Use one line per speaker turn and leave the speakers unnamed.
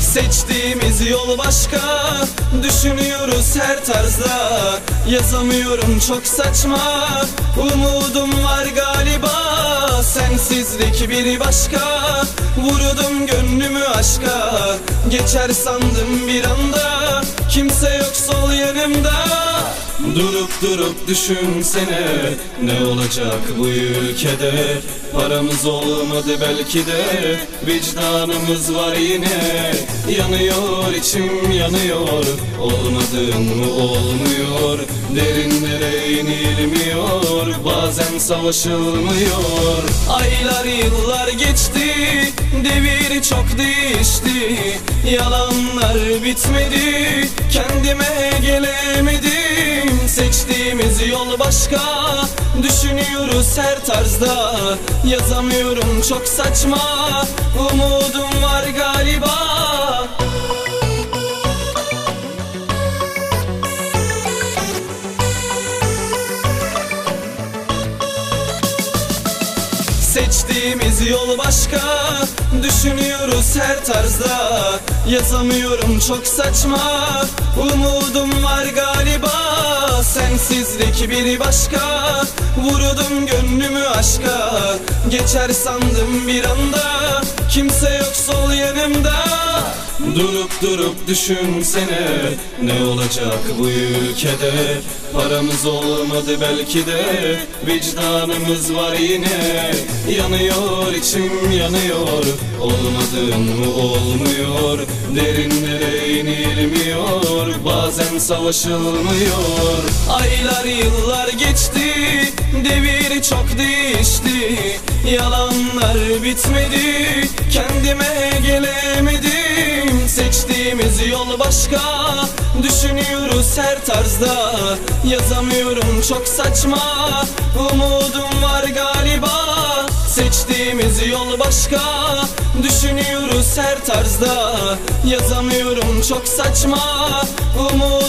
Seçtiğimiz yol başka Düşünüyoruz her tarzda. Yazamıyorum çok saçma. Umudum Sensizlik bir başka Vurdum gönlümü aşka. Geçer sandım bir anda Kimse yok sol yanımda Durup durup düşünsene Ne olacak bu ülkede? Paramız olmadı belki de Vicdanımız var yine. Yanıyor içim yanıyor. Olmadın mı olmuyor. Derinlere inilmiyor. Bazen savaşılmıyor. Aylar yıllar geçti Devir çok değişti. Yalanlar bitmedi Kendime gelemedim yol başka Düşünüyoruz her tarzda. Yazamıyorum çok saçma. Umudum var galiba. Seçtiğimiz yol başka Düşünüyoruz her tarzda. Yazamıyorum çok saçma. Umudum var galiba Sensizlik bir başka. Vurdum gönlümü aşka. Geçer sandım bir anda. Kimse yok sol yanımda. Durup durup düşünsene Ne olacak bu ülkede? Paramız olmadı belki de Vicdanımız var yine. Yanıyor içim yanıyor. Olmadın mı olmuyor. Derinlere inilmiyor Bazen savaşılmıyor. Aylar yıllar geçti. Devir çok değişti. Yalanlar bitmedi. Kendime gelemedim. Seçtiğimiz yol başka. Düşünüyoruz her tarzda. Yazamıyorum çok saçma. Umudum var galiba. Seçtiğimiz yol başka Düşünüyoruz her tarzda Yazamıyorum çok saçma. Galiba